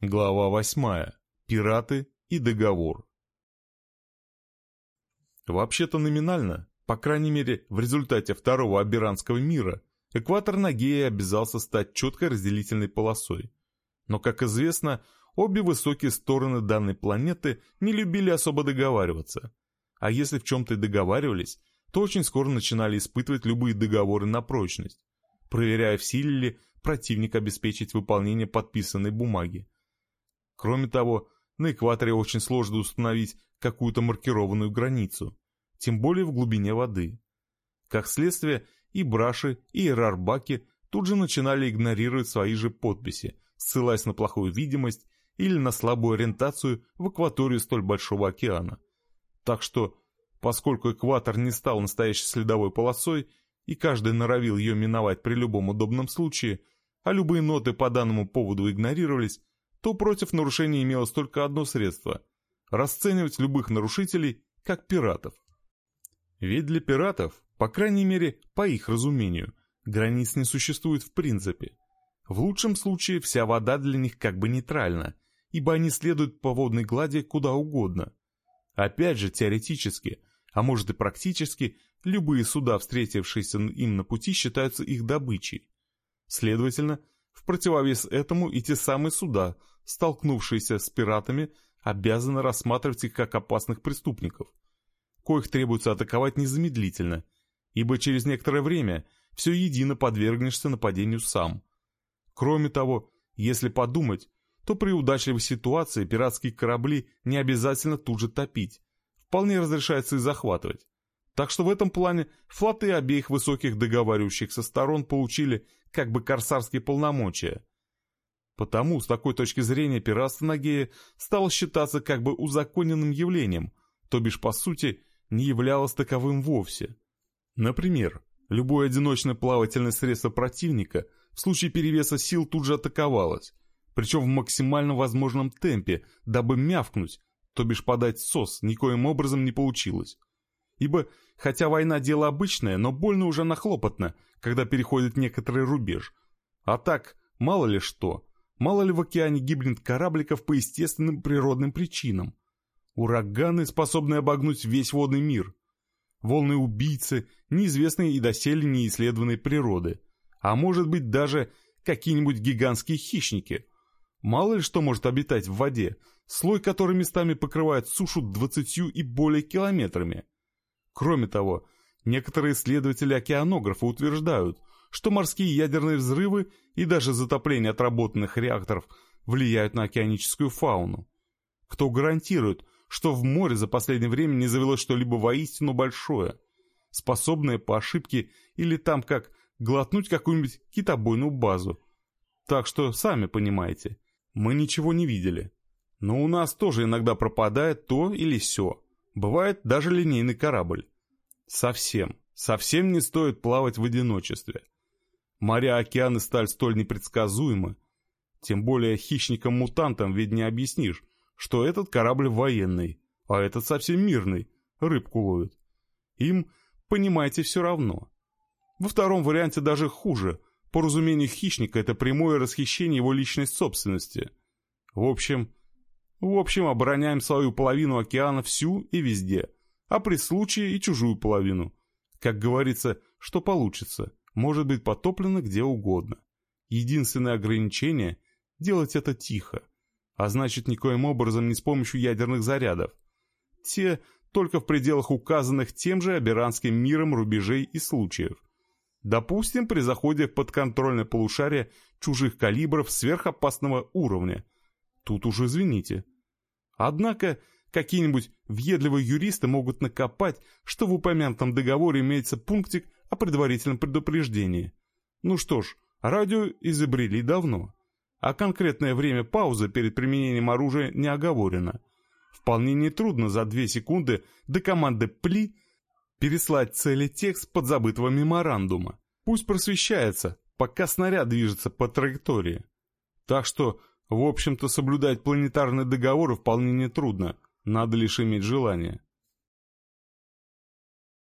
Глава восьмая. Пираты и договор. Вообще-то номинально, по крайней мере в результате второго Аберанского мира, экватор Нагея обязался стать четкой разделительной полосой. Но, как известно, обе высокие стороны данной планеты не любили особо договариваться. А если в чем-то и договаривались, то очень скоро начинали испытывать любые договоры на прочность, проверяя, в силе ли противник обеспечить выполнение подписанной бумаги. Кроме того, на экваторе очень сложно установить какую-то маркированную границу, тем более в глубине воды. Как следствие, и браши, и эрарбаки тут же начинали игнорировать свои же подписи, ссылаясь на плохую видимость или на слабую ориентацию в акватории столь большого океана. Так что, поскольку экватор не стал настоящей следовой полосой, и каждый норовил ее миновать при любом удобном случае, а любые ноты по данному поводу игнорировались, то против нарушения имелось только одно средство – расценивать любых нарушителей как пиратов. Ведь для пиратов, по крайней мере, по их разумению, границ не существует в принципе. В лучшем случае вся вода для них как бы нейтральна, ибо они следуют по водной глади куда угодно. Опять же, теоретически, а может и практически, любые суда, встретившиеся им на пути, считаются их добычей. Следовательно, в противовес этому и те самые суда, столкнувшиеся с пиратами, обязаны рассматривать их как опасных преступников, коих требуется атаковать незамедлительно, ибо через некоторое время все едино подвергнешься нападению сам. Кроме того, если подумать, то при удачливой ситуации пиратские корабли не обязательно тут же топить, вполне разрешается и захватывать. Так что в этом плане флоты обеих высоких договаривающихся сторон получили как бы корсарские полномочия. Потому, с такой точки зрения, пиратство на Гее стало считаться как бы узаконенным явлением, то бишь, по сути, не являлось таковым вовсе. Например, любое одиночное плавательное средство противника в случае перевеса сил тут же атаковалось, причем в максимально возможном темпе, дабы мявкнуть, то бишь подать сос, никоим образом не получилось. Ибо, хотя война дело обычное, но больно уже нахлопотно, когда переходит некоторый рубеж. А так, мало ли что, мало ли в океане гибнет корабликов по естественным природным причинам. Ураганы, способные обогнуть весь водный мир. Волны-убийцы, неизвестные и доселе неисследованной природы. А может быть даже какие-нибудь гигантские хищники. Мало ли что может обитать в воде, слой которой местами покрывает сушу двадцатью и более километрами. Кроме того, некоторые исследователи-океанографы утверждают, что морские ядерные взрывы и даже затопление отработанных реакторов влияют на океаническую фауну. Кто гарантирует, что в море за последнее время не завелось что-либо воистину большое, способное по ошибке или там как глотнуть какую-нибудь китобойную базу. Так что, сами понимаете, мы ничего не видели. Но у нас тоже иногда пропадает то или сё. Бывает даже линейный корабль. Совсем, совсем не стоит плавать в одиночестве. Моря, океаны сталь столь непредсказуемы. Тем более хищникам-мутантам ведь не объяснишь, что этот корабль военный, а этот совсем мирный, рыбку ловит. Им, понимаете, все равно. Во втором варианте даже хуже. По разумению хищника это прямое расхищение его личной собственности. В общем, в общем, обороняем свою половину океана всю и везде, а при случае и чужую половину. Как говорится, что получится, может быть потоплено где угодно. Единственное ограничение – делать это тихо, а значит никоим образом не с помощью ядерных зарядов. Те только в пределах указанных тем же Аберанским миром рубежей и случаев. Допустим, при заходе в подконтрольное полушарие чужих калибров сверхопасного уровня – Тут уже извините. Однако, какие-нибудь въедливые юристы могут накопать, что в упомянутом договоре имеется пунктик о предварительном предупреждении. Ну что ж, радио изобрели давно. А конкретное время паузы перед применением оружия не оговорено. Вполне нетрудно за две секунды до команды «Пли» переслать цели текст подзабытого меморандума. Пусть просвещается, пока снаряд движется по траектории. Так что в общем-то, соблюдать планетарные договоры вполне нетрудно, надо лишь иметь желание.